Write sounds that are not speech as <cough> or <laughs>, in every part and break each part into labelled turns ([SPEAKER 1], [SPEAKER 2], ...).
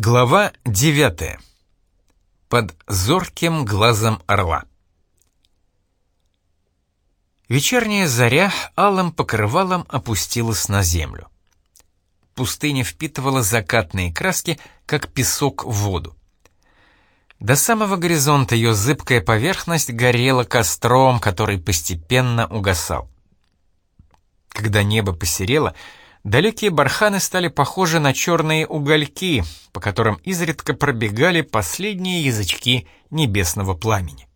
[SPEAKER 1] Глава 9. Под зорким глазом орла. Вечерняя заря алым покрывалом опустилась на землю. Пустыня впитывала закатные краски, как песок в воду. До самого горизонта ее зыбкая поверхность горела костром, который постепенно угасал. Когда небо посерело, Далекие барханы стали похожи на черные угольки, по которым изредка пробегали последние язычки небесного пламени.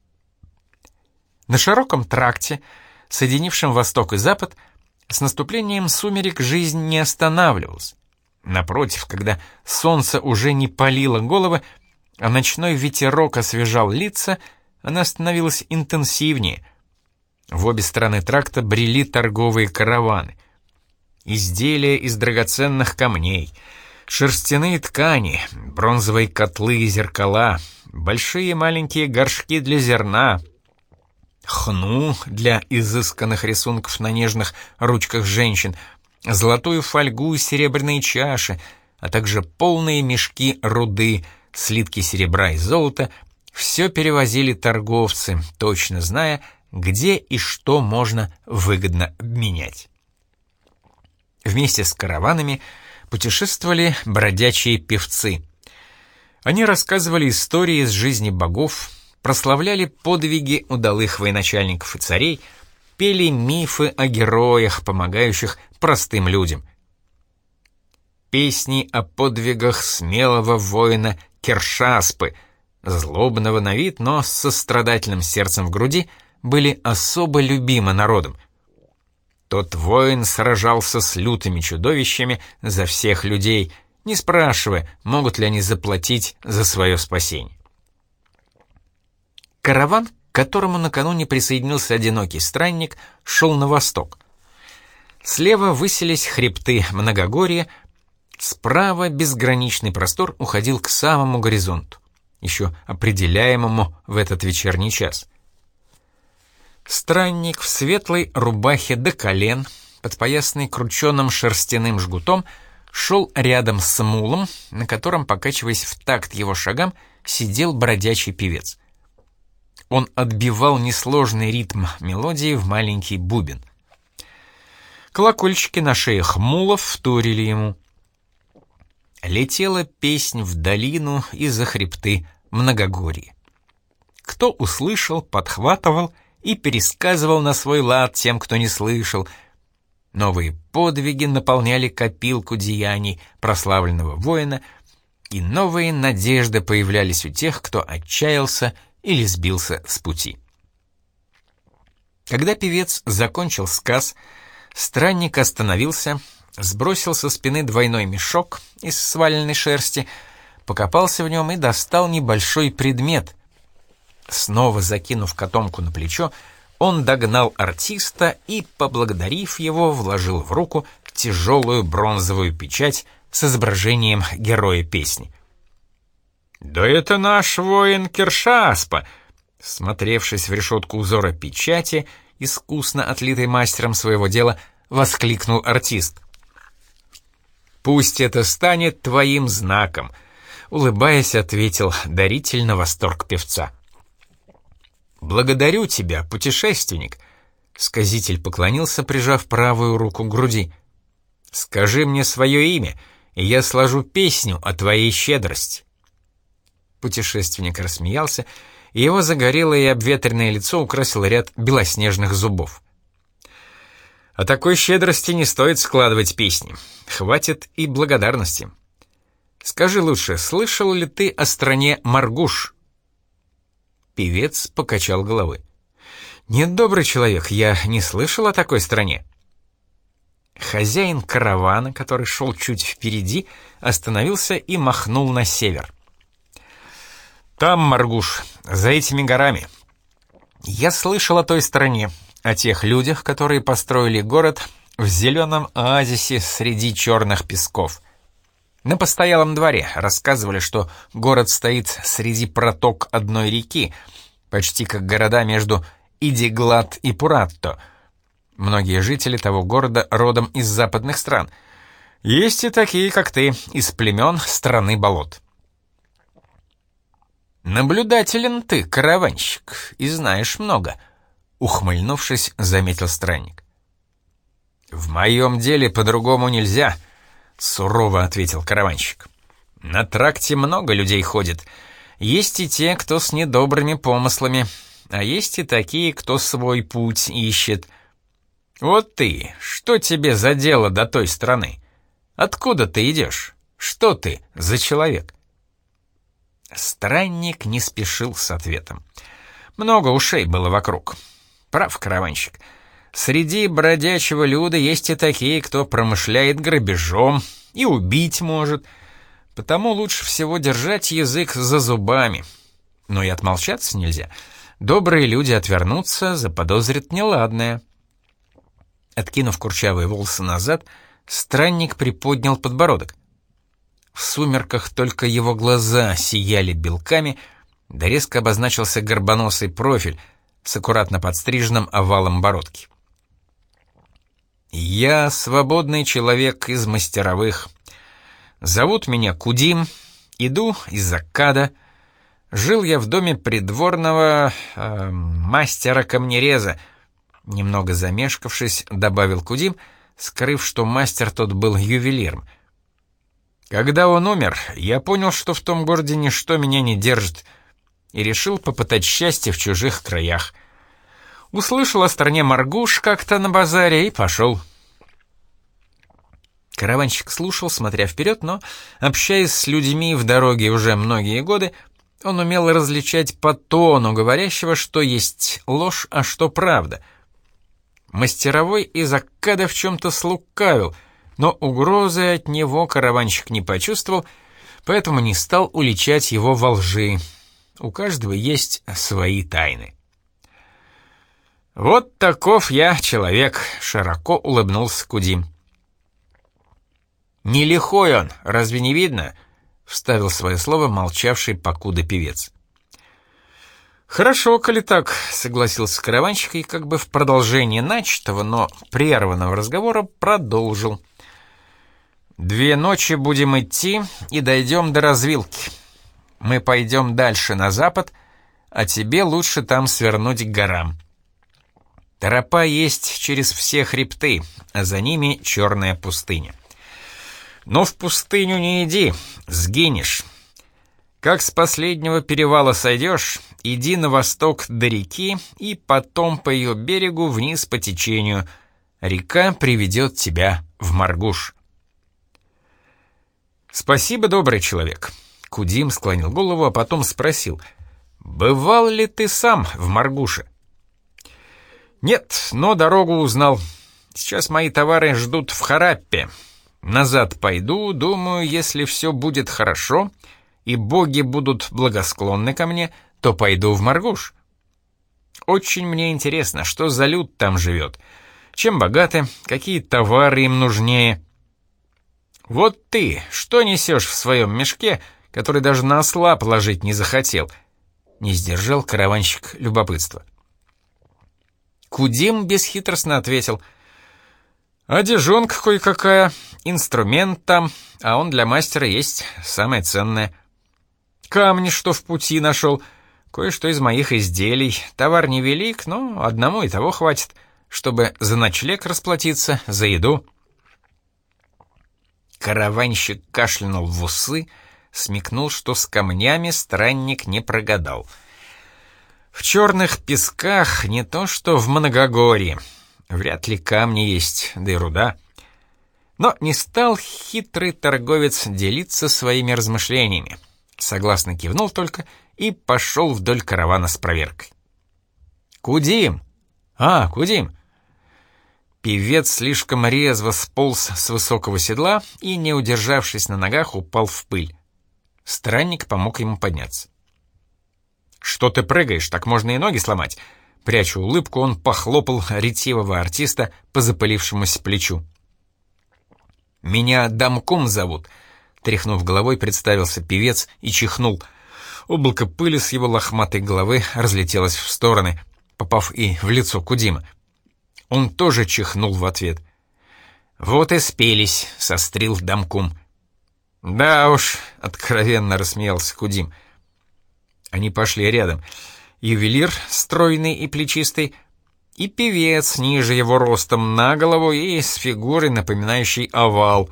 [SPEAKER 1] На широком тракте, соединившем восток и запад, с наступлением сумерек жизнь не останавливалась. Напротив, когда солнце уже не палило головы, а ночной ветерок освежал лица, она становилась интенсивнее. В обе стороны тракта брели торговые караваны изделия из драгоценных камней, шерстяные ткани, бронзовые котлы и зеркала, большие и маленькие горшки для зерна, хну для изысканных рисунков на нежных ручках женщин, золотую фольгу и серебряные чаши, а также полные мешки руды, слитки серебра и золота, все перевозили торговцы, точно зная, где и что можно выгодно обменять. Вместе с караванами путешествовали бродячие певцы. Они рассказывали истории из жизни богов, прославляли подвиги удалых военачальников и царей, пели мифы о героях, помогающих простым людям. Песни о подвигах смелого воина Кершаспы, злобного на вид, но с сострадательным сердцем в груди, были особо любимы народом — тот воин сражался с лютыми чудовищами за всех людей, не спрашивая, могут ли они заплатить за свое спасение. Караван, к которому накануне присоединился одинокий странник, шел на восток. Слева высились хребты многогорья, справа безграничный простор уходил к самому горизонту, еще определяемому в этот вечерний час. Странник в светлой рубахе до колен, подпоясанный крученым шерстяным жгутом, шел рядом с мулом, на котором, покачиваясь в такт его шагам, сидел бродячий певец. Он отбивал несложный ритм мелодии в маленький бубен. Колокольчики на шеях мулов вторили ему. Летела песнь в долину и за хребты многогорье. Кто услышал, подхватывал и пересказывал на свой лад тем, кто не слышал. Новые подвиги наполняли копилку деяний прославленного воина, и новые надежды появлялись у тех, кто отчаялся или сбился с пути. Когда певец закончил сказ, странник остановился, сбросил со спины двойной мешок из сваленной шерсти, покопался в нем и достал небольшой предмет — Снова закинув котомку на плечо, он догнал артиста и, поблагодарив его, вложил в руку тяжелую бронзовую печать с изображением героя песни. «Да это наш воин Кершаспа!» Смотревшись в решетку узора печати, искусно отлитой мастером своего дела, воскликнул артист. «Пусть это станет твоим знаком», — улыбаясь, ответил даритель на восторг певца. «Благодарю тебя, путешественник!» Сказитель поклонился, прижав правую руку к груди. «Скажи мне свое имя, и я сложу песню о твоей щедрости». Путешественник рассмеялся, и его загорелое и обветренное лицо украсил ряд белоснежных зубов. «О такой щедрости не стоит складывать песни. Хватит и благодарности. Скажи лучше, слышал ли ты о стране Маргуш?» Певец покачал головой. «Нет, добрый человек, я не слышал о такой стране». Хозяин каравана, который шел чуть впереди, остановился и махнул на север. «Там, Маргуш, за этими горами. Я слышал о той стране, о тех людях, которые построили город в зеленом оазисе среди черных песков. На постоялом дворе рассказывали, что город стоит среди проток одной реки, почти как города между Идиглад и Пуратто. Многие жители того города родом из западных стран. Есть и такие, как ты, из племен страны болот. Наблюдателен ты, караванщик, и знаешь много, ухмыльнувшись, заметил странник. В моем деле по-другому нельзя, сурово ответил караванщик. На тракте много людей ходит. Есть и те, кто с недобрыми помыслами, а есть и такие, кто свой путь ищет. Вот ты, что тебе за дело до той страны? Откуда ты идешь? Что ты за человек?» Странник не спешил с ответом. Много ушей было вокруг. Прав караванщик. Среди бродячего люда есть и такие, кто промышляет грабежом и убить может. Потому лучше всего держать язык за зубами. Но и отмолчаться нельзя. Добрые люди отвернутся, заподозрят неладное. Откинув курчавые волосы назад, странник приподнял подбородок. В сумерках только его глаза сияли белками, да резко обозначился горбоносый профиль с аккуратно подстриженным овалом бородки. «Я свободный человек из мастеровых. Зовут меня Кудим, иду из Аккада. Жил я в доме придворного э, мастера-камнереза», немного замешкавшись, добавил Кудим, скрыв, что мастер тот был ювелиром — когда он умер, я понял, что в том городе ничто меня не держит, и решил попытать счастье в чужих краях. Услышал о стране Маргуш как-то на базаре и пошел. Караванщик слушал, смотря вперед, но, общаясь с людьми в дороге уже многие годы, он умел различать по тону говорящего, что есть ложь, а что правда. Мастеровой из Аккада в чем-то слукавил — но угрозы от него караванщик не почувствовал, поэтому не стал уличать его во лжи. У каждого есть свои тайны. «Вот таков я человек», — широко улыбнулся Кудим. «Не лихой он, разве не видно?» — вставил свое слово молчавший покуда певец. «Хорошо, коли так», — согласился караванщик и как бы в продолжение начатого, но прерванного разговора продолжил. Две ночи будем идти и дойдем до развилки. Мы пойдем дальше на запад, а тебе лучше там свернуть к горам. Тропа есть через все хребты, а за ними черная пустыня. Но в пустыню не иди, сгинешь. Как с последнего перевала сойдешь, иди на восток до реки и потом по ее берегу вниз по течению. Река приведет тебя в Маргуш. «Спасибо, добрый человек». Кудим склонил голову, а потом спросил, «Бывал ли ты сам в Маргуше?» «Нет, но дорогу узнал. Сейчас мои товары ждут в Хараппе. Назад пойду, думаю, если все будет хорошо, и боги будут благосклонны ко мне, то пойду в Маргуш. Очень мне интересно, что за люд там живет, чем богаты, какие товары им нужнее». «Вот ты, что несешь в своем мешке, который даже на осла положить не захотел?» Не сдержал караванщик любопытства. Кудим бесхитростно ответил. «Одежонка кое-какая, инструмент там, а он для мастера есть самое ценное. Камни, что в пути нашел, кое-что из моих изделий. Товар невелик, но одному и того хватит, чтобы за ночлег расплатиться, за еду». Караванщик кашлянул в усы, смекнул, что с камнями странник не прогадал. В черных песках не то что в Многогорье. Вряд ли камни есть, да и руда. Но не стал хитрый торговец делиться своими размышлениями. Согласно кивнул только и пошел вдоль каравана с проверкой. «Кудим! А, Кудим!» Певец слишком резво сполз с высокого седла и, не удержавшись на ногах, упал в пыль. Странник помог ему подняться. «Что ты прыгаешь? Так можно и ноги сломать!» Прячу улыбку, он похлопал ретивого артиста по запылившемуся плечу. «Меня Дамком зовут», — тряхнув головой, представился певец и чихнул. Облако пыли с его лохматой головы разлетелось в стороны, попав и в лицо Кудима. Он тоже чихнул в ответ. «Вот и спелись», — сострил Дамкум. «Да уж», — откровенно рассмеялся Кудим. Они пошли рядом. Ювелир, стройный и плечистый, и певец ниже его ростом на голову и с фигурой, напоминающей овал.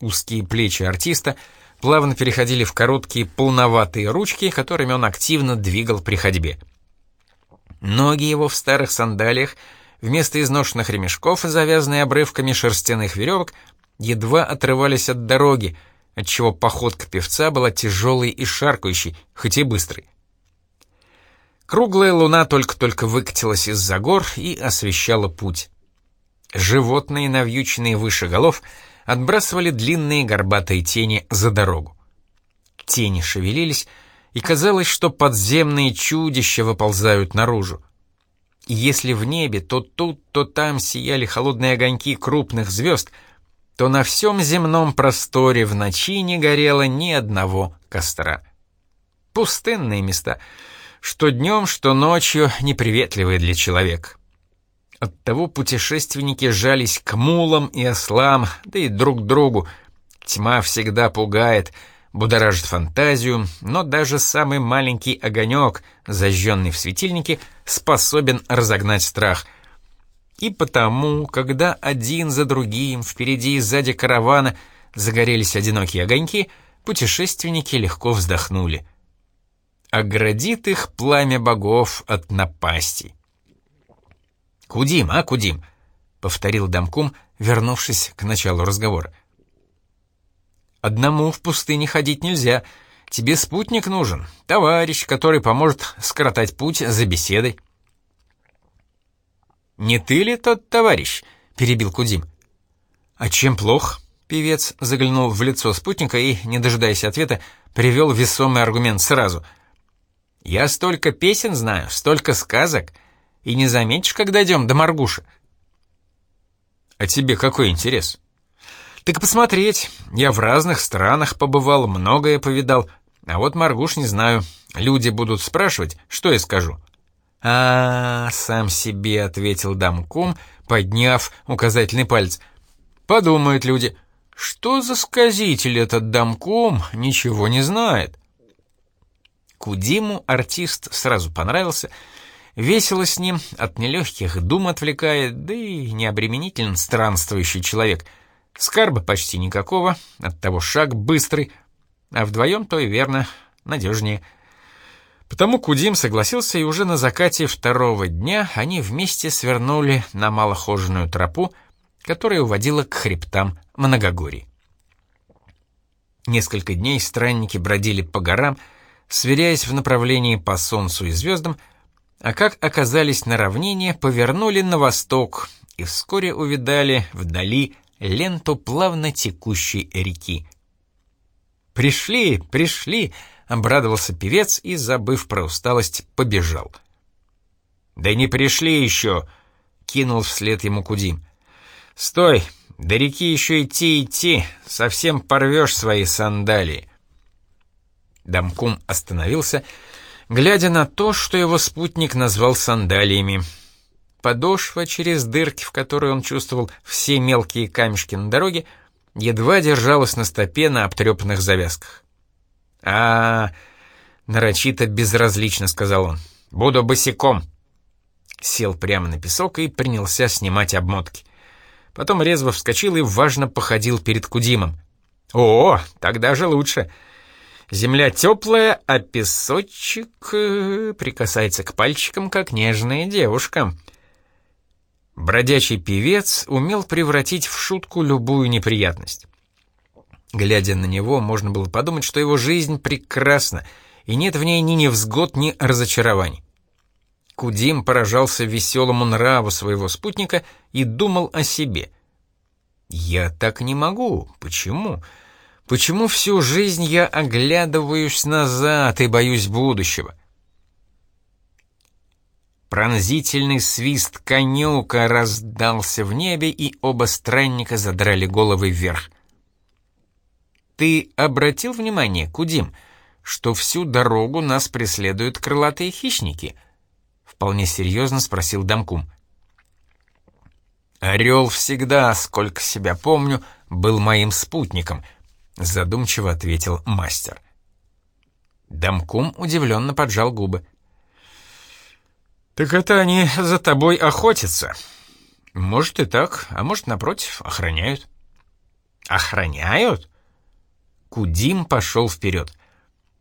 [SPEAKER 1] Узкие плечи артиста плавно переходили в короткие полноватые ручки, которыми он активно двигал при ходьбе. Ноги его в старых сандалиях, вместо изношенных ремешков, завязанные обрывками шерстяных веревок, едва отрывались от дороги, отчего походка певца была тяжелой и шаркающей, хоть и быстрой. Круглая луна только-только выкатилась из-за гор и освещала путь. Животные, навьюченные выше голов, отбрасывали длинные горбатые тени за дорогу. Тени шевелились, и казалось, что подземные чудища выползают наружу. И если в небе то тут, то там сияли холодные огоньки крупных звезд, то на всем земном просторе в ночи не горело ни одного костра. Пустынные места — что днем, что ночью неприветливые для человека. Оттого путешественники жались к мулам и ослам, да и друг другу. Тьма всегда пугает, будоражит фантазию, но даже самый маленький огонек, зажженный в светильнике, способен разогнать страх. И потому, когда один за другим, впереди и сзади каравана, загорелись одинокие огоньки, путешественники легко вздохнули — оградит их пламя богов от напасти. «Кудим, а, Кудим!» — повторил Дамкум, вернувшись к началу разговора. «Одному в пустыне ходить нельзя. Тебе спутник нужен, товарищ, который поможет скоротать путь за беседой». «Не ты ли тот товарищ?» — перебил Кудим. «А чем плох?» — певец заглянул в лицо спутника и, не дожидаясь ответа, привел весомый аргумент сразу — я столько песен знаю, столько сказок, и не заметишь, когда идем до Маргуши. А тебе какой интерес? Так посмотреть. Я в разных странах побывал, многое повидал. А вот Маргуш не знаю. Люди будут спрашивать, что я скажу. А, сам себе ответил Дамкум, подняв указательный палец. Подумают люди, что за сказитель этот Дамкум, ничего не знает. Кудиму артист сразу понравился, весело с ним, от нелегких дум отвлекает, да и необременителен странствующий человек. Скарба почти никакого, оттого шаг быстрый, а вдвоем то и верно, надежнее. Потому Кудим согласился, и уже на закате второго дня они вместе свернули на малохоженную тропу, которая уводила к хребтам Многогорий. Несколько дней странники бродили по горам, сверяясь в направлении по Солнцу и звездам, а как оказались на равнине, повернули на восток и вскоре увидали вдали ленту плавно текущей реки. «Пришли, пришли!» — обрадовался певец и, забыв про усталость, побежал. «Да не пришли еще!» — кинул вслед ему Кудим. «Стой! До реки еще идти идти, совсем порвешь свои сандалии!» Дамкум остановился, глядя на то, что его спутник назвал сандалиями. Подошва через дырки, в которые он чувствовал все мелкие камешки на дороге, едва держалась на стопе на обтрепанных завязках. А, нарочито безразлично сказал он. «Буду босиком». Сел прямо на песок и принялся снимать обмотки. Потом резво вскочил и важно походил перед Кудимом. «О, тогда же лучше!» Земля теплая, а песочек э, прикасается к пальчикам, как нежная девушка. Бродячий певец умел превратить в шутку любую неприятность. Глядя на него, можно было подумать, что его жизнь прекрасна, и нет в ней ни невзгод, ни разочарований. Кудим поражался веселому нраву своего спутника и думал о себе. «Я так не могу. Почему?» Почему всю жизнь я оглядываюсь назад и боюсь будущего? Пронзительный свист конюка раздался в небе, и оба странника задрали головы вверх. «Ты обратил внимание, Кудим, что всю дорогу нас преследуют крылатые хищники?» — вполне серьезно спросил Дамкум. «Орел всегда, сколько себя помню, был моим спутником», — задумчиво ответил мастер. Дамкум удивленно поджал губы. «Так это они за тобой охотятся. Может и так, а может, напротив, охраняют». «Охраняют?» Кудим пошел вперед.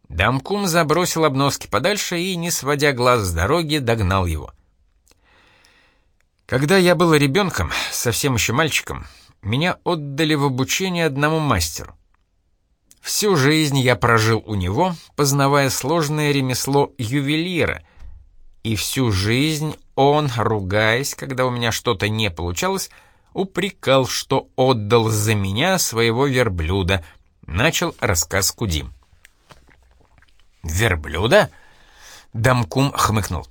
[SPEAKER 1] Дамкум забросил обноски подальше и, не сводя глаз с дороги, догнал его. Когда я был ребенком, совсем еще мальчиком, меня отдали в обучение одному мастеру. Всю жизнь я прожил у него, познавая сложное ремесло ювелира, и всю жизнь он, ругаясь, когда у меня что-то не получалось, упрекал, что отдал за меня своего верблюда, начал рассказ Кудим. «Верблюда?» Дамкум хмыкнул.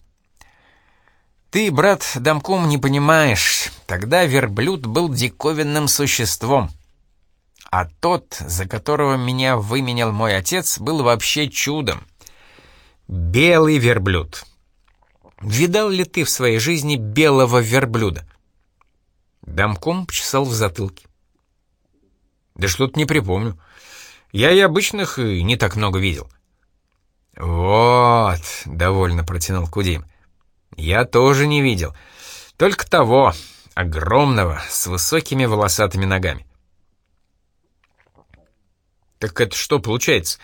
[SPEAKER 1] «Ты, брат Дамкум, не понимаешь, тогда верблюд был диковинным существом» а тот, за которого меня выменял мой отец, был вообще чудом. Белый верблюд. Видал ли ты в своей жизни белого верблюда? Дамком почесал в затылке. Да что-то не припомню. Я и обычных не так много видел. Вот, довольно протянул Кудим. Я тоже не видел. Только того, огромного, с высокими волосатыми ногами. Так это что получается?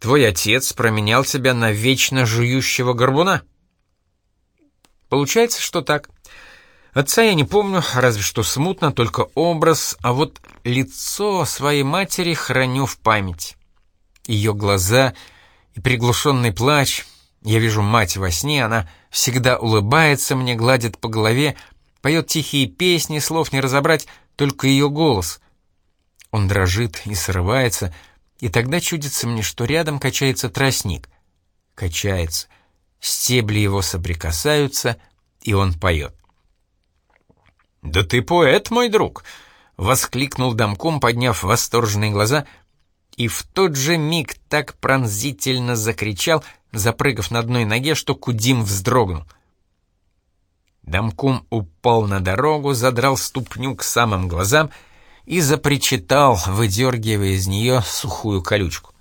[SPEAKER 1] Твой отец променял тебя на вечно жующего горбуна? Получается, что так. Отца я не помню, разве что смутно, только образ, а вот лицо своей матери храню в память. Ее глаза и приглушенный плач. Я вижу мать во сне, она всегда улыбается мне, гладит по голове, поет тихие песни, слов не разобрать, только ее голос. Он дрожит и срывается, и тогда чудится мне, что рядом качается тростник. Качается. Стебли его соприкасаются, и он поет. «Да ты поэт, мой друг!» — воскликнул домком, подняв восторженные глаза, и в тот же миг так пронзительно закричал, запрыгав на одной ноге, что Кудим вздрогнул. Домкум упал на дорогу, задрал ступню к самым глазам — и запричитал, выдергивая из нее сухую колючку.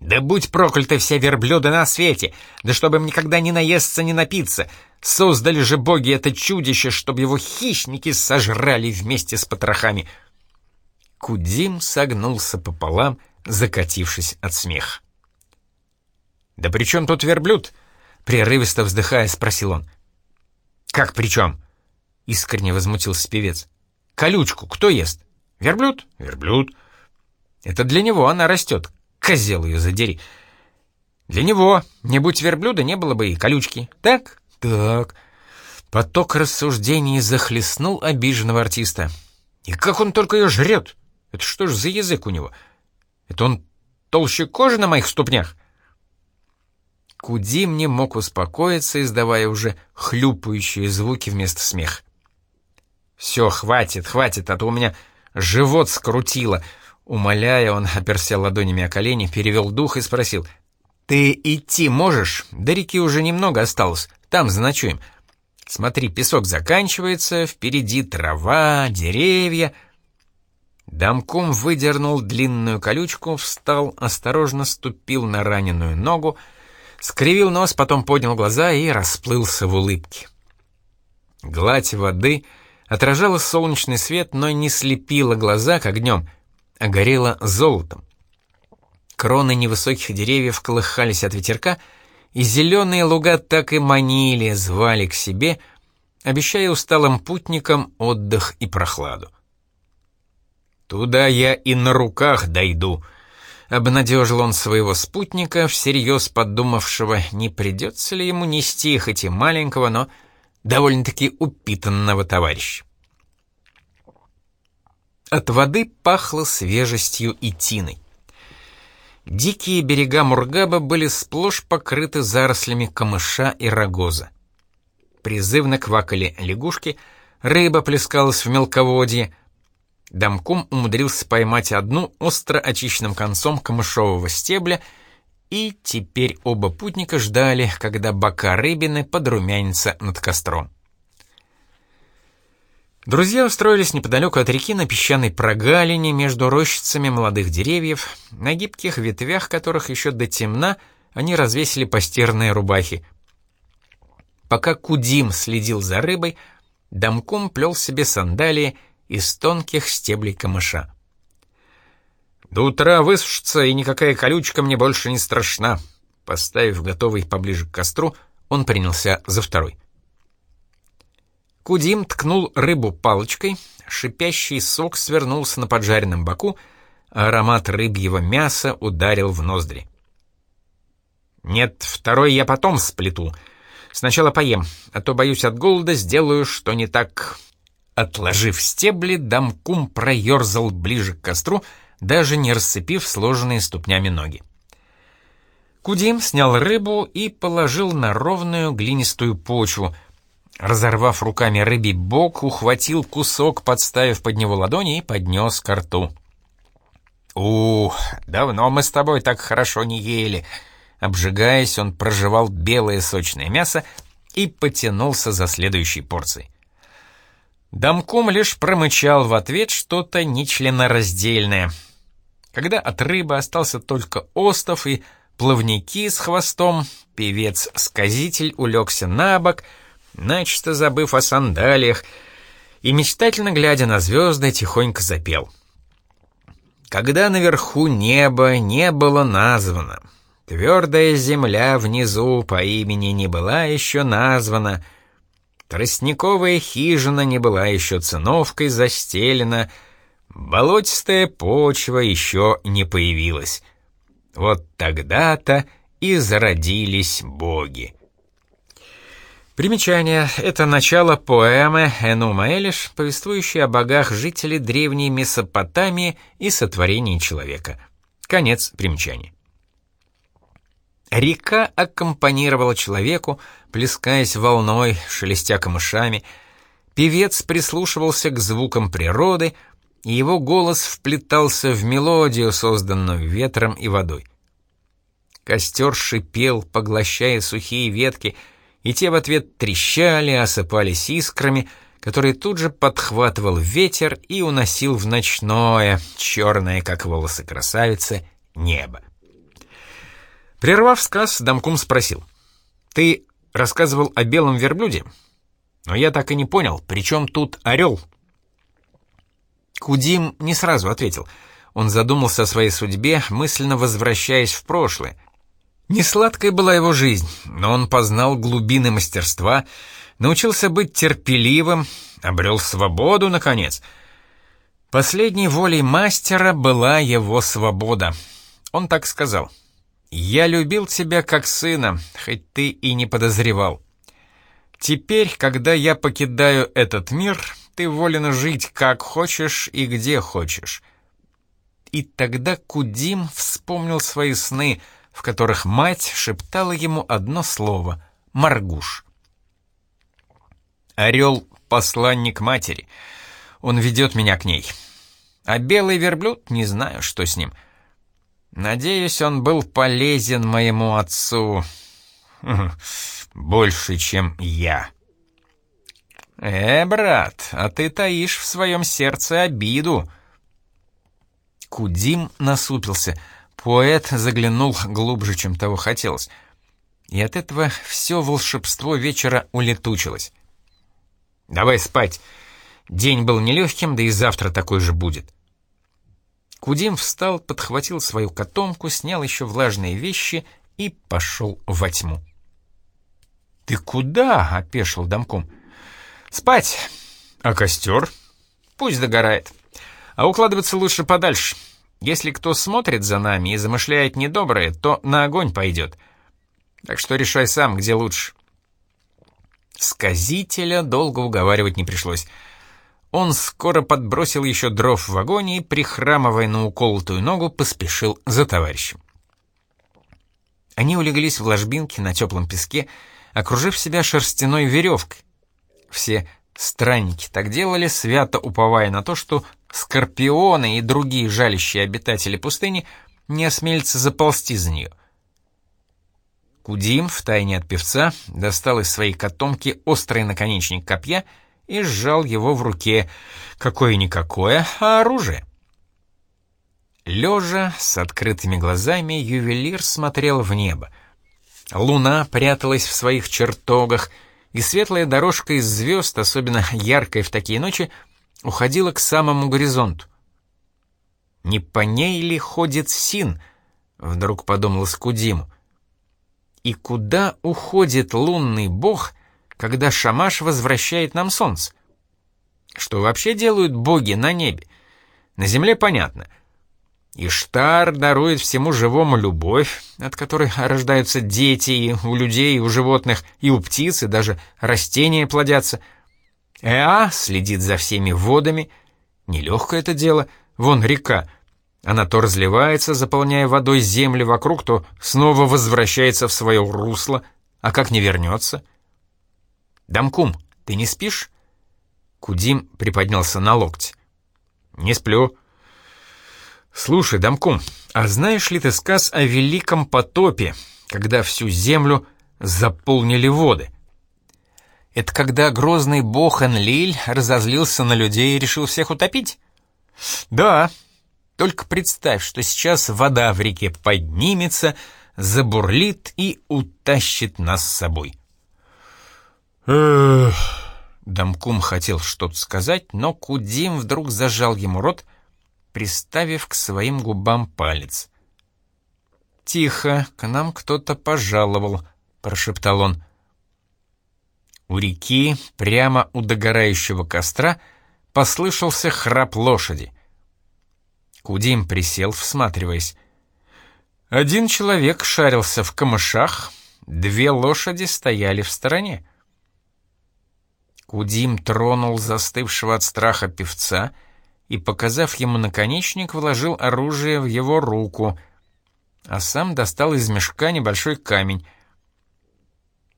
[SPEAKER 1] «Да будь прокляты все верблюды на свете! Да чтобы им никогда не наесться, не напиться! Создали же боги это чудище, чтобы его хищники сожрали вместе с потрохами!» Кудим согнулся пополам, закатившись от смеха. «Да при чем тут верблюд?» — прерывисто вздыхая, спросил он. «Как при чем?» — искренне возмутился певец. Колючку кто ест? Верблюд? Верблюд. Это для него она растет. Козел ее задери. Для него, не будь верблюда, не было бы и колючки. Так? Так. Поток рассуждений захлестнул обиженного артиста. И как он только ее жрет? Это что ж за язык у него? Это он толще кожи на моих ступнях? Кудим не мог успокоиться, издавая уже хлюпающие звуки вместо смеха. «Все, хватит, хватит, а то у меня живот скрутило». Умоляя, он оперся ладонями о колени, перевел дух и спросил. «Ты идти можешь? До реки уже немного осталось. Там заночуем. Смотри, песок заканчивается, впереди трава, деревья». Дамком выдернул длинную колючку, встал, осторожно ступил на раненую ногу, скривил нос, потом поднял глаза и расплылся в улыбке. Гладь воды — отражала солнечный свет, но не слепила глаза, как днем, горела золотом. Кроны невысоких деревьев колыхались от ветерка, и зеленые луга так и манили, звали к себе, обещая усталым путникам отдых и прохладу. «Туда я и на руках дойду», — обнадежил он своего спутника, всерьез подумавшего, не придется ли ему нести хоть и маленького, но довольно-таки упитанного товарища. От воды пахло свежестью и тиной. Дикие берега Мургаба были сплошь покрыты зарослями камыша и рогоза. Призывно квакали лягушки, рыба плескалась в мелководье. Домком умудрился поймать одну остро очищенным концом камышового стебля — и теперь оба путника ждали, когда бока рыбины подрумянятся над костром. Друзья устроились неподалеку от реки на песчаной прогалине между рощицами молодых деревьев, на гибких ветвях которых еще до темна они развесили постирные рубахи. Пока Кудим следил за рыбой, Домком плел себе сандалии из тонких стеблей камыша. «До утра высушится, и никакая колючка мне больше не страшна». Поставив готовый поближе к костру, он принялся за второй. Кудим ткнул рыбу палочкой, шипящий сок свернулся на поджаренном боку, а аромат рыбьего мяса ударил в ноздри. «Нет, второй я потом сплету. Сначала поем, а то, боюсь, от голода сделаю что не так». Отложив стебли, Дамкум проерзал ближе к костру, даже не расцепив сложенные ступнями ноги. Кудим снял рыбу и положил на ровную глинистую почву — Разорвав руками рыбий бок, ухватил кусок, подставив под него ладони и поднес ко рту. «Ух, давно мы с тобой так хорошо не ели!» Обжигаясь, он прожевал белое сочное мясо и потянулся за следующей порцией. Домком лишь промычал в ответ что-то нечленораздельное. Когда от рыбы остался только остов и плавники с хвостом, певец-сказитель улегся на бок — начисто забыв о сандалиях, и, мечтательно глядя на звезды, тихонько запел. Когда наверху небо не было названо, твердая земля внизу по имени не была еще названа, тростниковая хижина не была еще циновкой застелена, болотистая почва еще не появилась. Вот тогда-то и зародились боги. Примечание. Это начало поэмы Энума Элиш, повествующей о богах жителей древней Месопотамии и сотворении человека. Конец примечания. Река аккомпанировала человеку, плескаясь волной, шелестя камышами. Певец прислушивался к звукам природы, и его голос вплетался в мелодию, созданную ветром и водой. Костер шипел, поглощая сухие ветки — и те в ответ трещали, осыпались искрами, которые тут же подхватывал ветер и уносил в ночное, черное, как волосы красавицы, небо. Прервав сказ, Дамкум спросил. «Ты рассказывал о белом верблюде? Но я так и не понял, при чем тут орел?» Кудим не сразу ответил. Он задумался о своей судьбе, мысленно возвращаясь в прошлое — Несладкой была его жизнь, но он познал глубины мастерства, научился быть терпеливым, обрел свободу, наконец. Последней волей мастера была его свобода. Он так сказал. «Я любил тебя как сына, хоть ты и не подозревал. Теперь, когда я покидаю этот мир, ты волен жить как хочешь и где хочешь». И тогда Кудим вспомнил свои сны — в которых мать шептала ему одно слово — «Маргуш». Орел — посланник матери. Он ведет меня к ней. А белый верблюд — не знаю, что с ним. Надеюсь, он был полезен моему отцу. <laughs> Больше, чем я. «Э, брат, а ты таишь в своем сердце обиду». Кудим насупился — Поэт заглянул глубже, чем того хотелось. И от этого все волшебство вечера улетучилось. «Давай спать. День был нелегким, да и завтра такой же будет». Кудим встал, подхватил свою котомку, снял еще влажные вещи и пошел во тьму. «Ты куда?» — опешил домком. «Спать. А костер? Пусть догорает. А укладываться лучше подальше. Если кто смотрит за нами и замышляет недоброе, то на огонь пойдет. Так что решай сам, где лучше. Сказителя долго уговаривать не пришлось. Он скоро подбросил еще дров в вагоне и, прихрамывая на уколотую ногу, поспешил за товарищем. Они улеглись в ложбинке на теплом песке, окружив себя шерстяной веревкой. Все странники так делали, свято уповая на то, что Скорпионы и другие жалящие обитатели пустыни не осмелятся заползти за нее. Кудим, втайне от певца, достал из своей котомки острый наконечник копья и сжал его в руке. Какое-никакое, а оружие. Лежа с открытыми глазами, ювелир смотрел в небо. Луна пряталась в своих чертогах, и светлая дорожка из звезд, особенно яркая в такие ночи, уходила к самому горизонту. «Не по ней ли ходит Син?» — вдруг подумал Скудиму. «И куда уходит лунный бог, когда Шамаш возвращает нам солнце? Что вообще делают боги на небе? На земле понятно — Иштар дарует всему живому любовь, от которой рождаются дети и у людей, и у животных, и у птиц, и даже растения плодятся. Эа следит за всеми водами. Нелегкое это дело. Вон река. Она то разливается, заполняя водой землю вокруг, то снова возвращается в свое русло. А как не вернется? «Дамкум, ты не спишь?» Кудим приподнялся на локте. «Не сплю». «Слушай, Дамкум, а знаешь ли ты сказ о великом потопе, когда всю землю заполнили воды?» «Это когда грозный бог Энлиль разозлился на людей и решил всех утопить?» «Да. Только представь, что сейчас вода в реке поднимется, забурлит и утащит нас с собой». «Эх...» Дамкум хотел что-то сказать, но Кудим вдруг зажал ему рот — приставив к своим губам палец. «Тихо, к нам кто-то пожаловал», — прошептал он. У реки, прямо у догорающего костра, послышался храп лошади. Кудим присел, всматриваясь. Один человек шарился в камышах, две лошади стояли в стороне. Кудим тронул застывшего от страха певца — и, показав ему наконечник, вложил оружие в его руку, а сам достал из мешка небольшой камень.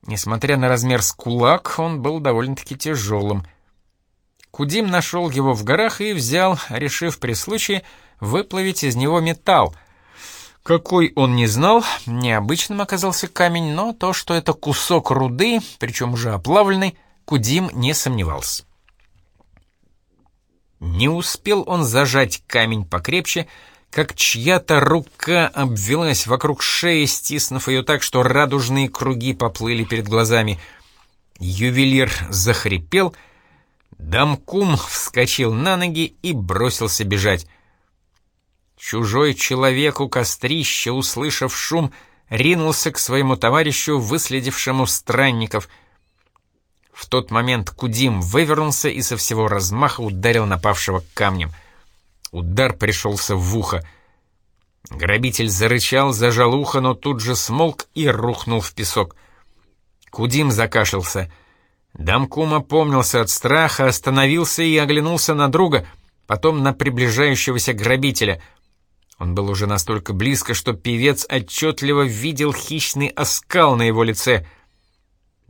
[SPEAKER 1] Несмотря на размер с кулак, он был довольно-таки тяжелым. Кудим нашел его в горах и взял, решив при случае выплавить из него металл. Какой он не знал, необычным оказался камень, но то, что это кусок руды, причем уже оплавленный, Кудим не сомневался. Не успел он зажать камень покрепче, как чья-то рука обвелась вокруг шеи, стиснув ее так, что радужные круги поплыли перед глазами. Ювелир захрипел, Дамкум вскочил на ноги и бросился бежать. Чужой человек у кострища, услышав шум, ринулся к своему товарищу, выследившему странников — в тот момент Кудим вывернулся и со всего размаха ударил напавшего камнем. Удар пришелся в ухо. Грабитель зарычал, зажал ухо, но тут же смолк и рухнул в песок. Кудим закашлялся. Дамкум опомнился от страха, остановился и оглянулся на друга, потом на приближающегося грабителя. Он был уже настолько близко, что певец отчетливо видел хищный оскал на его лице —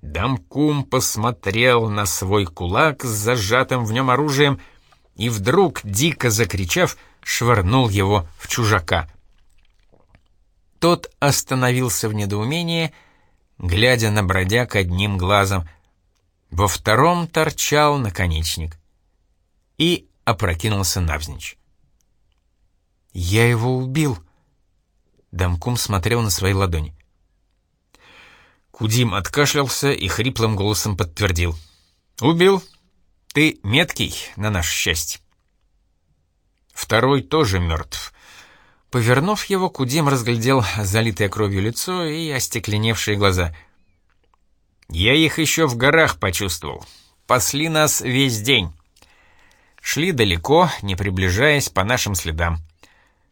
[SPEAKER 1] Дамкум посмотрел на свой кулак с зажатым в нем оружием и вдруг, дико закричав, швырнул его в чужака. Тот остановился в недоумении, глядя на бродяг одним глазом. Во втором торчал наконечник и опрокинулся навзничь. «Я его убил!» Дамкум смотрел на свои ладони. Кудим откашлялся и хриплым голосом подтвердил. «Убил. Ты меткий, на наше счастье». Второй тоже мертв. Повернув его, Кудим разглядел залитое кровью лицо и остекленевшие глаза. «Я их еще в горах почувствовал. Пасли нас весь день. Шли далеко, не приближаясь по нашим следам.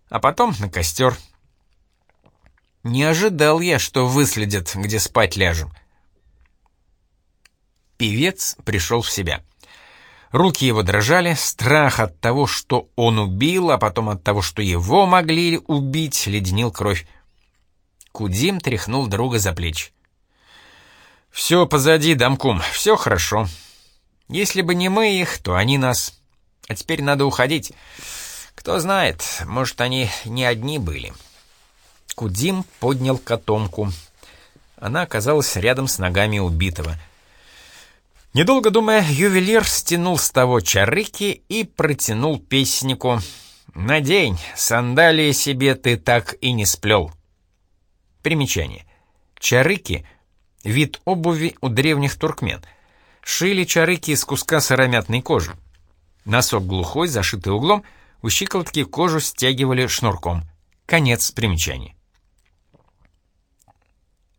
[SPEAKER 1] А потом на костер». Не ожидал я, что выследят, где спать ляжем. Певец пришел в себя. Руки его дрожали, страх от того, что он убил, а потом от того, что его могли убить, леденил кровь. Кудим тряхнул друга за плечи. «Все позади, Дамкум, все хорошо. Если бы не мы их, то они нас. А теперь надо уходить. Кто знает, может, они не одни были». Кудим поднял котомку. Она оказалась рядом с ногами убитого. Недолго думая, ювелир стянул с того чарыки и протянул песнику. «Надень, сандалии себе ты так и не сплел». Примечание. Чарыки — вид обуви у древних туркмен. Шили чарыки из куска сыромятной кожи. Носок глухой, зашитый углом, у щиколотки кожу стягивали шнурком. Конец примечания.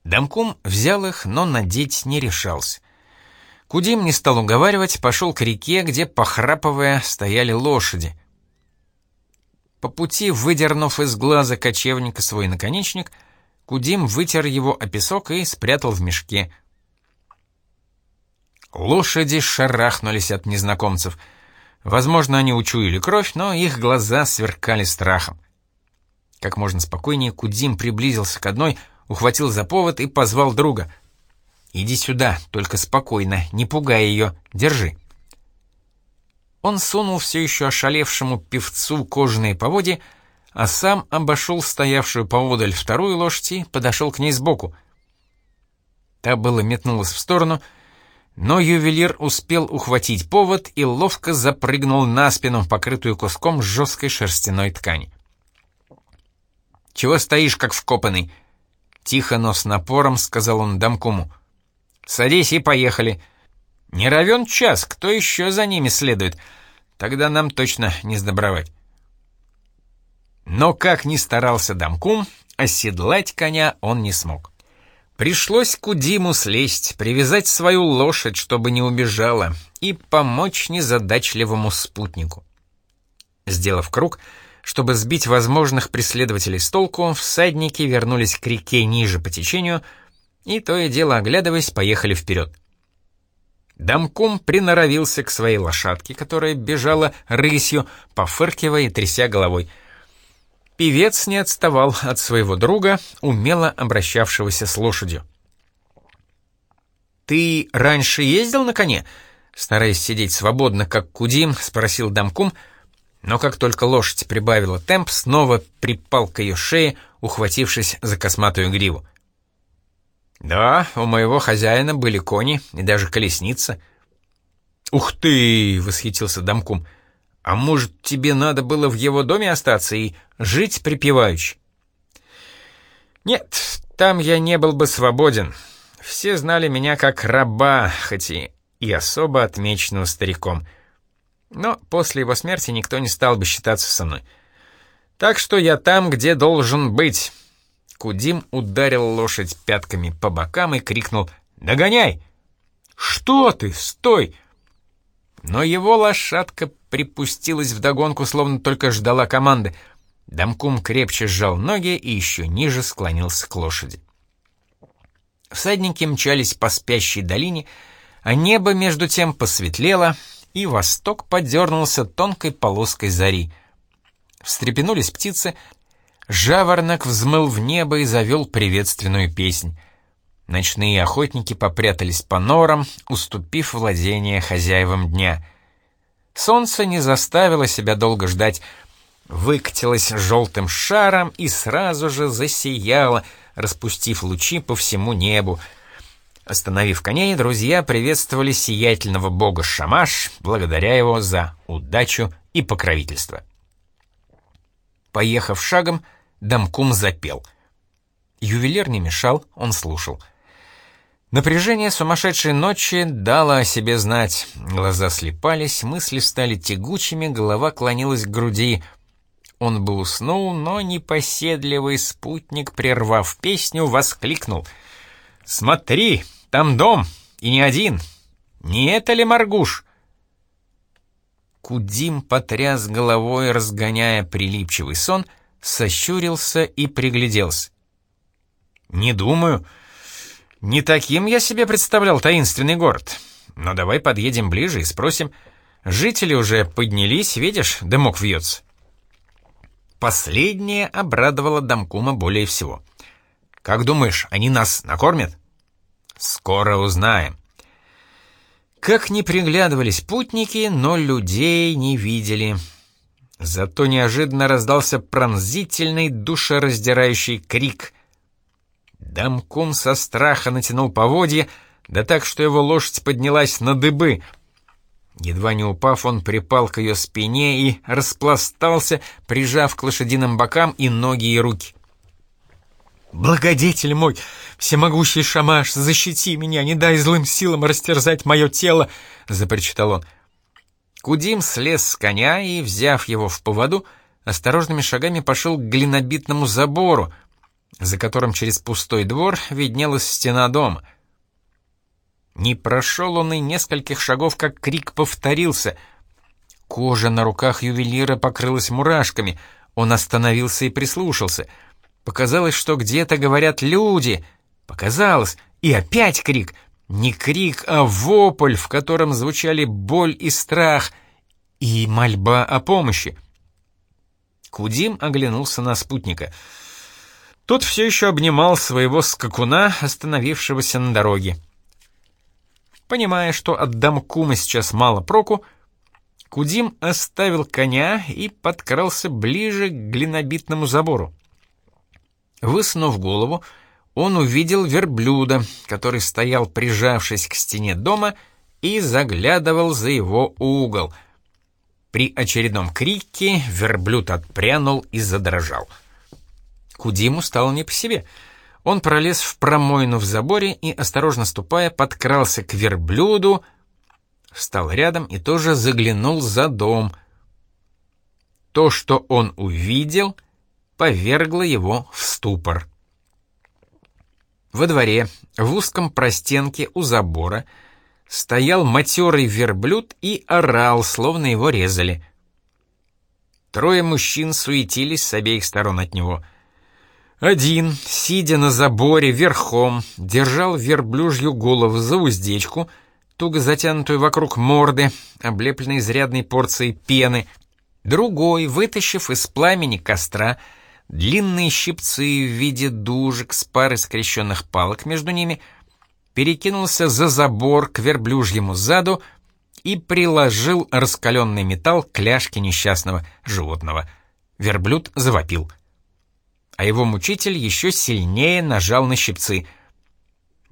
[SPEAKER 1] Дамкум взял их, но надеть не решался. Кудим не стал уговаривать, пошел к реке, где, похрапывая, стояли лошади. По пути, выдернув из глаза кочевника свой наконечник, Кудим вытер его о песок и спрятал в мешке. Лошади шарахнулись от незнакомцев. Возможно, они учуяли кровь, но их глаза сверкали страхом. Как можно спокойнее Кудим приблизился к одной, ухватил за повод и позвал друга. «Иди сюда, только спокойно, не пугай ее, держи». Он сунул все еще ошалевшему певцу кожаные поводья, а сам обошел стоявшую поодаль вторую лошадь и подошел к ней сбоку. Та было метнулась в сторону, но ювелир успел ухватить повод и ловко запрыгнул на спину, покрытую куском жесткой шерстяной ткани. «Чего стоишь, как вкопанный?» Тихо, но с напором сказал он Дамкуму. Садись и поехали. Не равен час, кто еще за ними следует? Тогда нам точно не сдобровать. Но как ни старался Дамкум, оседлать коня он не смог. Пришлось Кудиму слезть, привязать свою лошадь, чтобы не убежала, и помочь незадачливому спутнику. Сделав круг, чтобы сбить возможных преследователей с толку, всадники вернулись к реке ниже по течению — и, то и дело оглядываясь, поехали вперед. Дамкум приноровился к своей лошадке, которая бежала рысью, пофыркивая и тряся головой. Певец не отставал от своего друга, умело обращавшегося с лошадью. «Ты раньше ездил на коне?» Стараясь сидеть свободно, как Кудим, спросил Дамкум, но как только лошадь прибавила темп, снова припал к ее шее, ухватившись за косматую гриву. «Да, у моего хозяина были кони и даже колесница». «Ух ты!» — восхитился Дамкум. «А может, тебе надо было в его доме остаться и жить припеваючи?» «Нет, там я не был бы свободен. Все знали меня как раба, хоть и, и особо отмеченного стариком. Но после его смерти никто не стал бы считаться со мной. Так что я там, где должен быть». Кудим ударил лошадь пятками по бокам и крикнул «Догоняй!» «Что ты? Стой!» Но его лошадка припустилась вдогонку, словно только ждала команды. Дамкум крепче сжал ноги и еще ниже склонился к лошади. Всадники мчались по спящей долине, а небо между тем посветлело, и восток подернулся тонкой полоской зари. Встрепенулись птицы, Жаворонок взмыл в небо и завел приветственную песнь. Ночные охотники попрятались по норам, уступив владение хозяевам дня. Солнце не заставило себя долго ждать, выкатилось желтым шаром и сразу же засияло, распустив лучи по всему небу. Остановив коней, друзья приветствовали сиятельного бога Шамаш, благодаря его за удачу и покровительство. Поехав шагом, Дамкум запел. Ювелир не мешал, он слушал. Напряжение сумасшедшей ночи дало о себе знать. Глаза слепались, мысли стали тягучими, голова клонилась к груди. Он бы уснул, но непоседливый спутник, прервав песню, воскликнул. «Смотри, там дом, и не один. Не это ли Маргуш?» Кудим потряс головой, разгоняя прилипчивый сон — сощурился и пригляделся. «Не думаю. Не таким я себе представлял таинственный город. Но давай подъедем ближе и спросим. Жители уже поднялись, видишь, дымок вьется». Последнее обрадовало Дамкума более всего. «Как думаешь, они нас накормят?» «Скоро узнаем». Как ни приглядывались путники, но людей не видели. Зато неожиданно раздался пронзительный, душераздирающий крик. Дамкум со страха натянул поводья, да так, что его лошадь поднялась на дыбы. Едва не упав, он припал к ее спине и распластался, прижав к лошадиным бокам и ноги и руки. «Благодетель мой, всемогущий Шамаш, защити меня, не дай злым силам растерзать мое тело!» — запричитал он. Кудим слез с коня и, взяв его в поводу, осторожными шагами пошел к глинобитному забору, за которым через пустой двор виднелась стена дома. Не прошел он и нескольких шагов, как крик повторился. Кожа на руках ювелира покрылась мурашками. Он остановился и прислушался — Показалось, что где-то говорят люди. Показалось. И опять крик. Не крик, а вопль, в котором звучали боль и страх, и мольба о помощи. Кудим оглянулся на спутника. Тот все еще обнимал своего скакуна, остановившегося на дороге. Понимая, что от Дамкума сейчас мало проку, Кудим оставил коня и подкрался ближе к глинобитному забору. Высунув голову, он увидел верблюда, который стоял, прижавшись к стене дома, и заглядывал за его угол. При очередном крике верблюд отпрянул и задрожал. Кудиму стало не по себе. Он пролез в промойну в заборе и, осторожно ступая, подкрался к верблюду, встал рядом и тоже заглянул за дом. То, что он увидел — повергло его в ступор. Во дворе, в узком простенке у забора, стоял матерый верблюд и орал, словно его резали. Трое мужчин суетились с обеих сторон от него. Один, сидя на заборе верхом, держал верблюжью голову за уздечку, туго затянутую вокруг морды, облепленной изрядной порцией пены. Другой, вытащив из пламени костра, длинные щипцы в виде дужек с парой скрещенных палок между ними, перекинулся за забор к верблюжьему заду и приложил раскаленный металл к ляжке несчастного животного. Верблюд завопил. А его мучитель еще сильнее нажал на щипцы.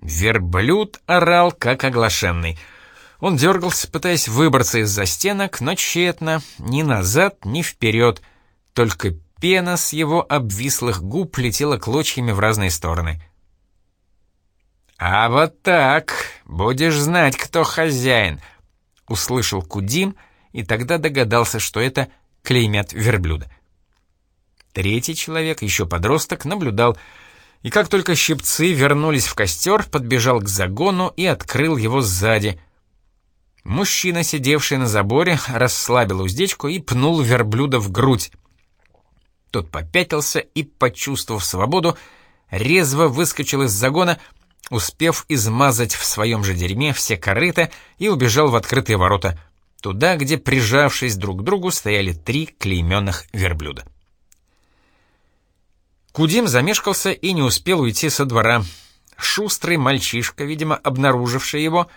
[SPEAKER 1] Верблюд орал, как оглашенный. Он дергался, пытаясь выбраться из-за стенок, но тщетно, ни назад, ни вперед, только Пена с его обвислых губ летела клочьями в разные стороны. «А вот так, будешь знать, кто хозяин», — услышал Кудим и тогда догадался, что это клеймят верблюда. Третий человек, еще подросток, наблюдал, и как только щипцы вернулись в костер, подбежал к загону и открыл его сзади. Мужчина, сидевший на заборе, расслабил уздечку и пнул верблюда в грудь. Тот попятился и, почувствовав свободу, резво выскочил из загона, успев измазать в своем же дерьме все корыта и убежал в открытые ворота, туда, где, прижавшись друг к другу, стояли три клейменных верблюда. Кудим замешкался и не успел уйти со двора. Шустрый мальчишка, видимо, обнаруживший его,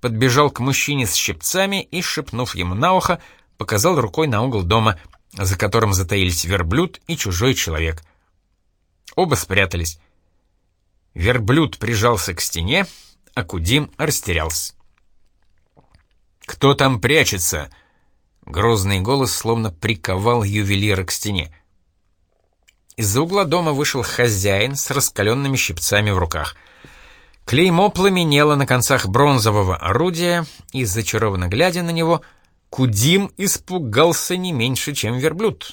[SPEAKER 1] подбежал к мужчине с щипцами и, шепнув ему на ухо, показал рукой на угол дома — за которым затаились верблюд и чужой человек. Оба спрятались. Верблюд прижался к стене, а Кудим растерялся. «Кто там прячется?» Грозный голос словно приковал ювелира к стене. Из-за угла дома вышел хозяин с раскаленными щипцами в руках. Клеймо пламенело на концах бронзового орудия, и, зачарованно глядя на него, — Кудим испугался не меньше, чем верблюд.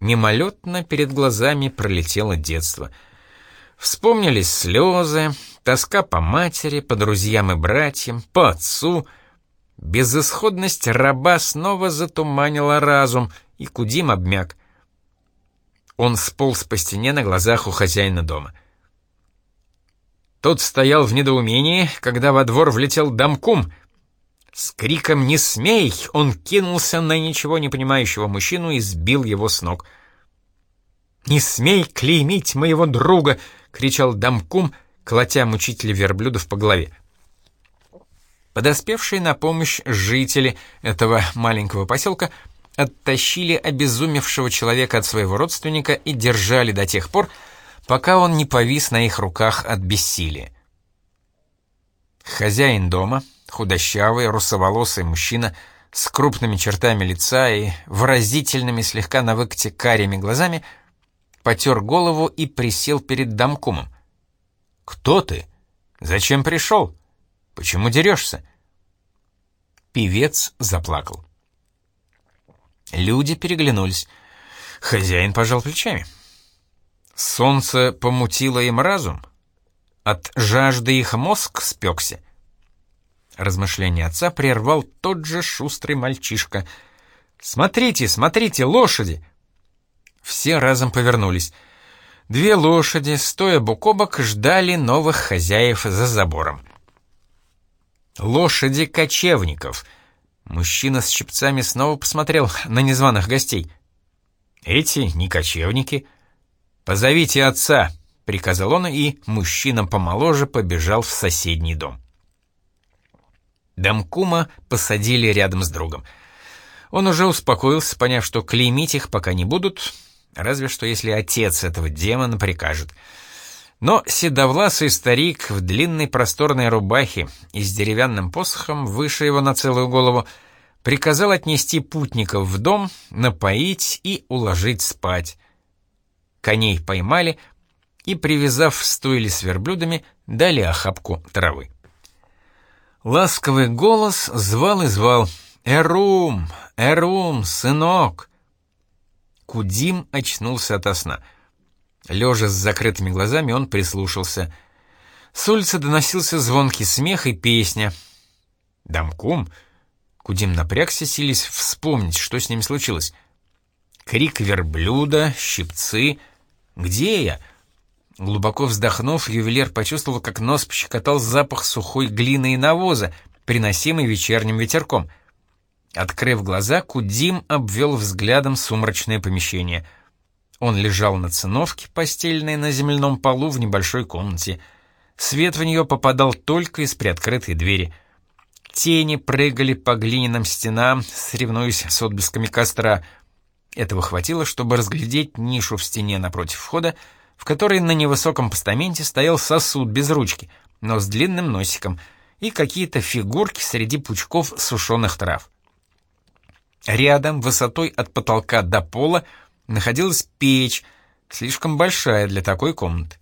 [SPEAKER 1] Мимолетно перед глазами пролетело детство. Вспомнились слезы, тоска по матери, по друзьям и братьям, по отцу. Безысходность раба снова затуманила разум, и Кудим обмяк. Он сполз по стене на глазах у хозяина дома. Тот стоял в недоумении, когда во двор влетел Дамкум — с криком «Не смей!» он кинулся на ничего не понимающего мужчину и сбил его с ног. «Не смей клеймить моего друга!» — кричал Дамкум, колотя мучителя верблюдов по голове. Подоспевшие на помощь жители этого маленького поселка оттащили обезумевшего человека от своего родственника и держали до тех пор, пока он не повис на их руках от бессилия. Хозяин дома, худощавый, русоволосый мужчина с крупными чертами лица и выразительными слегка на выкате карими глазами, потер голову и присел перед домкумом. «Кто ты? Зачем пришел? Почему дерешься?» Певец заплакал. Люди переглянулись. Хозяин пожал плечами. Солнце помутило им разум. От жажды их мозг спекся. Размышление отца прервал тот же шустрый мальчишка. «Смотрите, смотрите, лошади!» Все разом повернулись. Две лошади, стоя бок о бок, ждали новых хозяев за забором. «Лошади кочевников!» Мужчина с щипцами снова посмотрел на незваных гостей. «Эти не кочевники. Позовите отца!» — приказал он, и мужчинам помоложе побежал в соседний дом. Дамкума посадили рядом с другом. Он уже успокоился, поняв, что клеймить их пока не будут, разве что если отец этого демона прикажет. Но седовласый старик в длинной просторной рубахе и с деревянным посохом выше его на целую голову приказал отнести путников в дом, напоить и уложить спать. Коней поймали и, привязав в с верблюдами, дали охапку травы. Ласковый голос звал и звал «Эрум! Эрум, сынок!» Кудим очнулся ото сна. Лежа с закрытыми глазами, он прислушался. С улицы доносился звонкий смех и песня. «Дамкум?» Кудим напрягся, сились вспомнить, что с ними случилось. Крик верблюда, щипцы. «Где я?» Глубоко вздохнув, ювелир почувствовал, как нос пощекотал запах сухой глины и навоза, приносимый вечерним ветерком. Открыв глаза, Кудим обвел взглядом сумрачное помещение. Он лежал на циновке, постельной на земляном полу в небольшой комнате. Свет в нее попадал только из приоткрытой двери. Тени прыгали по глиняным стенам, соревнуясь с отблесками костра. Этого хватило, чтобы разглядеть нишу в стене напротив входа, в которой на невысоком постаменте стоял сосуд без ручки, но с длинным носиком, и какие-то фигурки среди пучков сушеных трав. Рядом, высотой от потолка до пола, находилась печь, слишком большая для такой комнаты.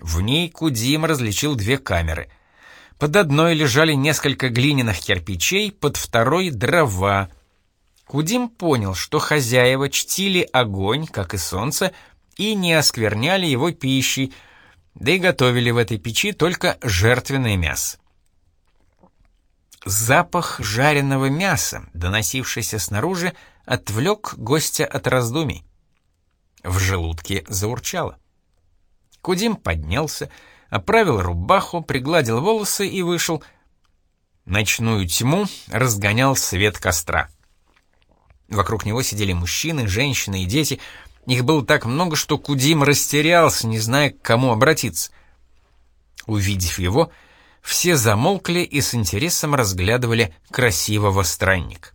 [SPEAKER 1] В ней Кудим различил две камеры. Под одной лежали несколько глиняных кирпичей, под второй — дрова. Кудим понял, что хозяева чтили огонь, как и солнце, и не оскверняли его пищей, да и готовили в этой печи только жертвенное мясо. Запах жареного мяса, доносившийся снаружи, отвлек гостя от раздумий. В желудке заурчало. Кудим поднялся, оправил рубаху, пригладил волосы и вышел. Ночную тьму разгонял свет костра. Вокруг него сидели мужчины, женщины и дети — их было так много, что Кудим растерялся, не зная, к кому обратиться. Увидев его, все замолкли и с интересом разглядывали красивого странника.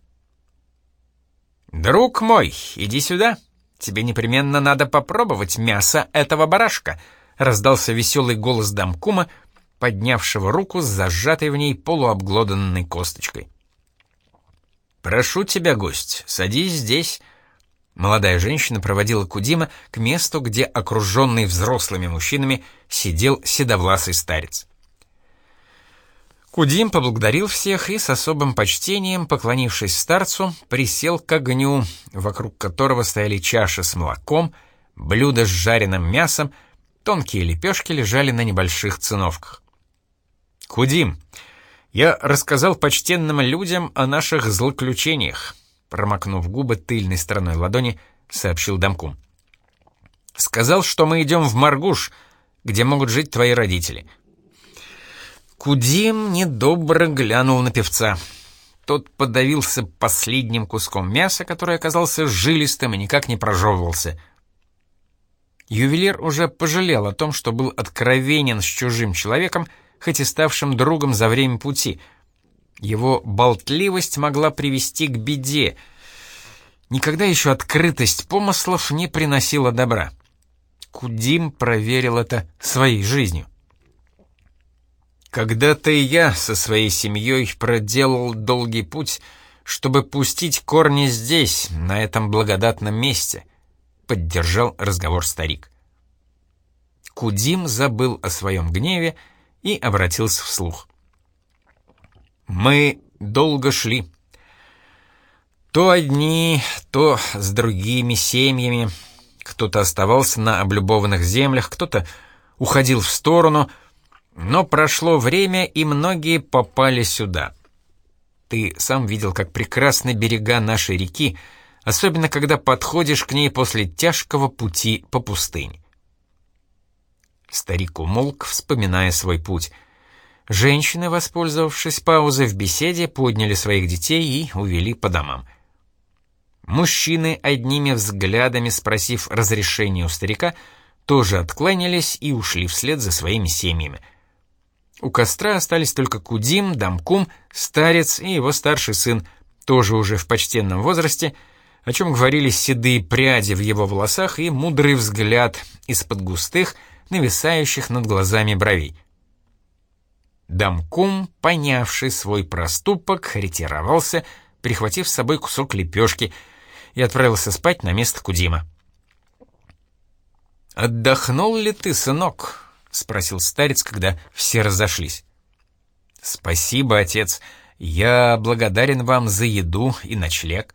[SPEAKER 1] «Друг мой, иди сюда. Тебе непременно надо попробовать мясо этого барашка», — раздался веселый голос Дамкума, поднявшего руку с зажатой в ней полуобглоданной косточкой. «Прошу тебя, гость, садись здесь», Молодая женщина проводила Кудима к месту, где, окруженный взрослыми мужчинами, сидел седовласый старец. Кудим поблагодарил всех и с особым почтением, поклонившись старцу, присел к огню, вокруг которого стояли чаши с молоком, блюда с жареным мясом, тонкие лепешки лежали на небольших циновках. «Кудим, я рассказал почтенным людям о наших злоключениях промокнув губы тыльной стороной ладони, сообщил Дамкум. «Сказал, что мы идем в Маргуш, где могут жить твои родители». Кудим недобро глянул на певца. Тот подавился последним куском мяса, который оказался жилистым и никак не прожевывался. Ювелир уже пожалел о том, что был откровенен с чужим человеком, хоть и ставшим другом за время пути — его болтливость могла привести к беде. Никогда еще открытость помыслов не приносила добра. Кудим проверил это своей жизнью. Когда-то и я со своей семьей проделал долгий путь, чтобы пустить корни здесь, на этом благодатном месте», — поддержал разговор старик. Кудим забыл о своем гневе и обратился вслух. «Мы долго шли. То одни, то с другими семьями. Кто-то оставался на облюбованных землях, кто-то уходил в сторону, но прошло время, и многие попали сюда. Ты сам видел, как прекрасны берега нашей реки, особенно когда подходишь к ней после тяжкого пути по пустыне. Старик умолк, вспоминая свой путь. Женщины, воспользовавшись паузой в беседе, подняли своих детей и увели по домам. Мужчины, одними взглядами спросив разрешения у старика, тоже откланялись и ушли вслед за своими семьями. У костра остались только Кудим, Дамкум, старец и его старший сын, тоже уже в почтенном возрасте, о чем говорили седые пряди в его волосах и мудрый взгляд из-под густых, нависающих над глазами бровей. Дамкум, понявший свой проступок, ретировался, прихватив с собой кусок лепешки, и отправился спать на место Кудима. «Отдохнул ли ты, сынок?» — спросил старец, когда все разошлись. «Спасибо, отец. Я благодарен вам за еду и ночлег».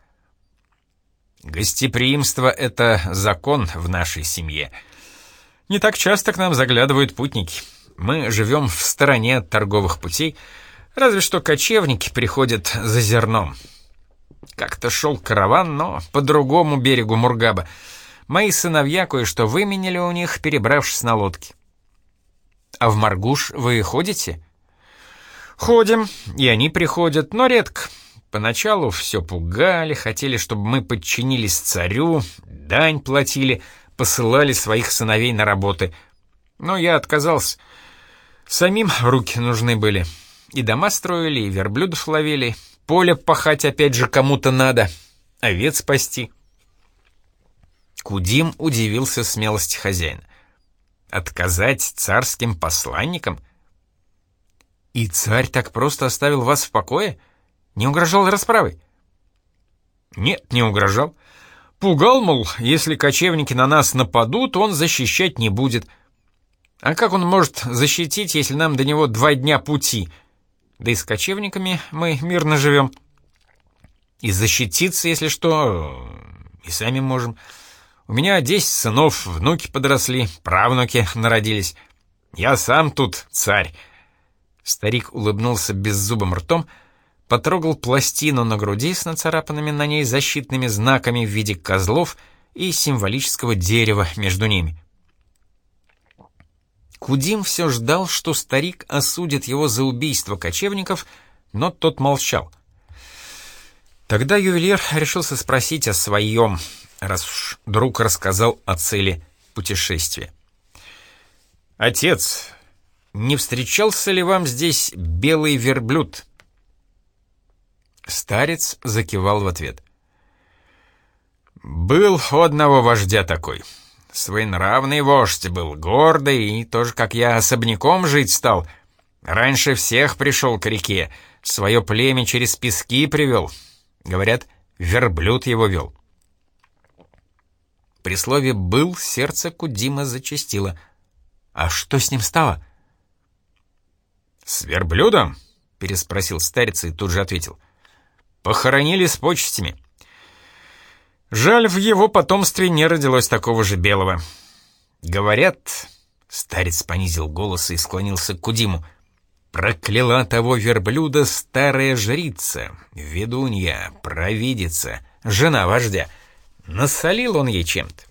[SPEAKER 1] «Гостеприимство — это закон в нашей семье. Не так часто к нам заглядывают путники. Мы живем в стороне от торговых путей, разве что кочевники приходят за зерном. Как-то шел караван, но по другому берегу Мургаба — Мои сыновья кое-что выменяли у них, перебравшись на лодке. А в Маргуш вы ходите? Ходим, и они приходят, но редко. Поначалу все пугали, хотели, чтобы мы подчинились царю, дань платили, посылали своих сыновей на работы. Но я отказался. Самим руки нужны были. И дома строили, и верблюдов ловили, поле пахать опять же кому-то надо, овец пасти. Кудим удивился смелости хозяина. Отказать царским посланникам? И царь так просто оставил вас в покое? Не угрожал расправой? Нет, не угрожал. Пугал, мол, если кочевники на нас нападут, он защищать не будет. А как он может защитить, если нам до него два дня пути? Да и с кочевниками мы мирно живем. И защититься, если что, и сами можем. У меня десять сынов, внуки подросли, правнуки народились. Я сам тут царь». Старик улыбнулся беззубым ртом, потрогал пластину на груди с нацарапанными на ней защитными знаками в виде козлов и символического дерева между ними. Кудим все ждал, что старик осудит его за убийство кочевников, но тот молчал. Тогда ювелир решился спросить о своем, раз уж друг рассказал о цели путешествия. «Отец, не встречался ли вам здесь белый верблюд?» Старец закивал в ответ. «Был у одного вождя такой. Своенравный вождь был, гордый, и тоже, как я, особняком жить стал. Раньше всех пришел к реке, свое племя через пески привел. Говорят, верблюд его вел. При слове «был» сердце Кудима зачастило. «А что с ним стало?» «С верблюдом?» — переспросил старец и тут же ответил. «Похоронили с почестями. Жаль, в его потомстве не родилось такого же белого. Говорят...» — старец понизил голос и склонился к Кудиму. «Прокляла того верблюда старая жрица, ведунья, провидица, жена вождя». Насолил он ей чем-то.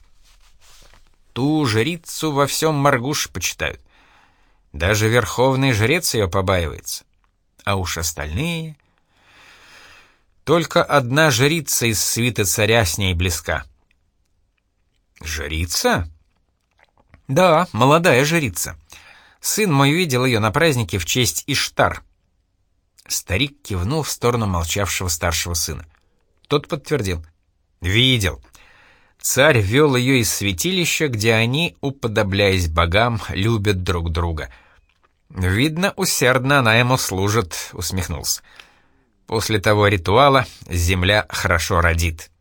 [SPEAKER 1] Ту жрицу во всем Маргуш почитают. Даже верховный жрец ее побаивается. А уж остальные... Только одна жрица из свита царя с ней близка. Жрица? Да, молодая жрица. Сын мой видел ее на празднике в честь Иштар. Старик кивнул в сторону молчавшего старшего сына. Тот подтвердил. «Видел. Царь вел ее из святилища, где они, уподобляясь богам, любят друг друга. «Видно, усердно она ему служит», — усмехнулся. «После того ритуала земля хорошо родит».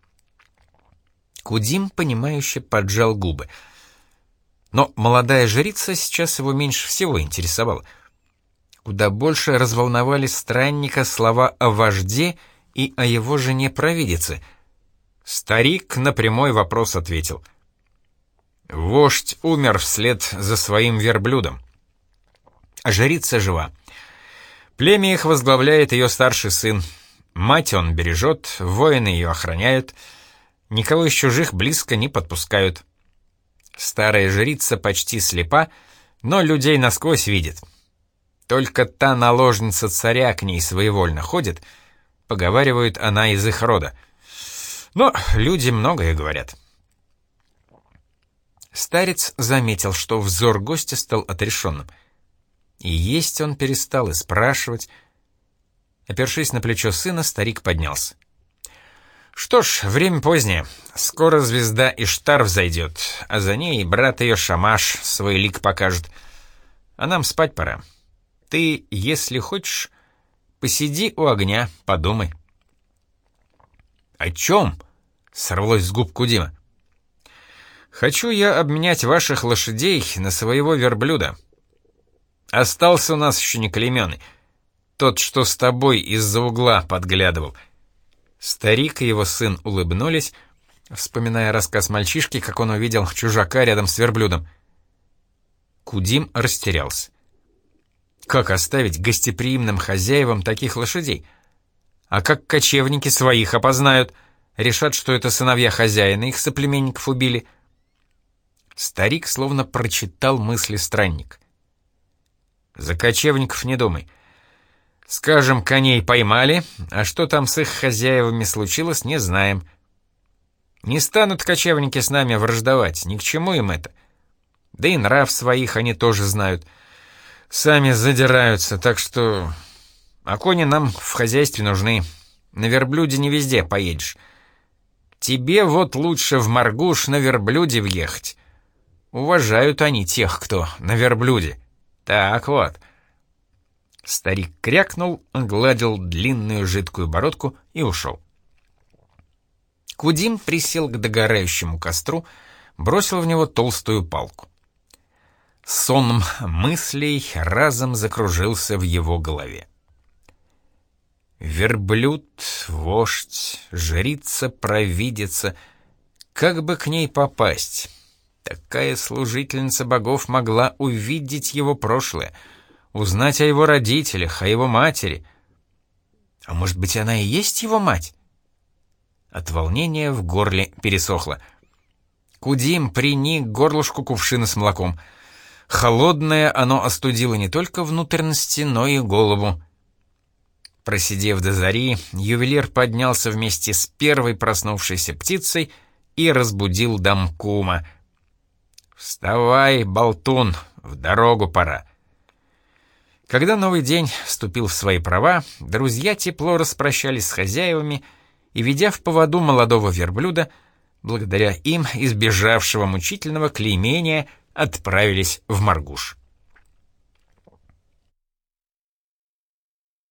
[SPEAKER 1] Кудим, понимающе поджал губы. Но молодая жрица сейчас его меньше всего интересовала. Куда больше разволновали странника слова о вожде и о его жене-провидице. Старик на прямой вопрос ответил. «Вождь умер вслед за своим верблюдом жрица жива. Племя их возглавляет ее старший сын. Мать он бережет, воины ее охраняют, никого из чужих близко не подпускают. Старая жрица почти слепа, но людей насквозь видит. Только та наложница царя к ней своевольно ходит, поговаривают она из их рода. Но люди многое говорят. Старец заметил, что взор гостя стал отрешенным — и есть он перестал, и спрашивать. Опершись на плечо сына, старик поднялся. «Что ж, время позднее. Скоро звезда Иштар взойдет, а за ней брат ее Шамаш свой лик покажет. А нам спать пора. Ты, если хочешь, посиди у огня, подумай». «О чем?» — сорвалось с губ Кудима. «Хочу я обменять ваших лошадей на своего верблюда. Остался у нас еще не клеменный. Тот, что с тобой из-за угла подглядывал. Старик и его сын улыбнулись, вспоминая рассказ мальчишки, как он увидел чужака рядом с верблюдом. Кудим растерялся. Как оставить гостеприимным хозяевам таких лошадей? А как кочевники своих опознают? Решат, что это сыновья хозяина, их соплеменников убили. Старик словно прочитал мысли странник. За кочевников не думай. Скажем, коней поймали, а что там с их хозяевами случилось, не знаем. Не станут кочевники с нами враждовать, ни к чему им это. Да и нрав своих они тоже знают. Сами задираются, так что... А кони нам в хозяйстве нужны. На верблюде не везде поедешь. Тебе вот лучше в Маргуш на верблюде въехать. Уважают они тех, кто на верблюде. Так вот. Старик крякнул, гладил длинную жидкую бородку и ушел. Кудим присел к догорающему костру, бросил в него толстую палку. Сон мыслей разом закружился в его голове. Верблюд, вождь, жрица, провидица. Как бы к ней попасть? Такая служительница богов могла увидеть его прошлое, узнать о его родителях, о его матери. А может быть, она и есть его мать? От волнения в горле пересохло. Кудим приник горлышку кувшина с молоком. Холодное оно остудило не только внутренности, но и голову. Просидев до зари, ювелир поднялся вместе с первой проснувшейся птицей и разбудил Дамкума — «Вставай, болтун, в дорогу пора». Когда новый день вступил в свои права, друзья тепло распрощались с хозяевами и, ведя в поводу молодого верблюда, благодаря им избежавшего мучительного клеймения, отправились в Маргуш.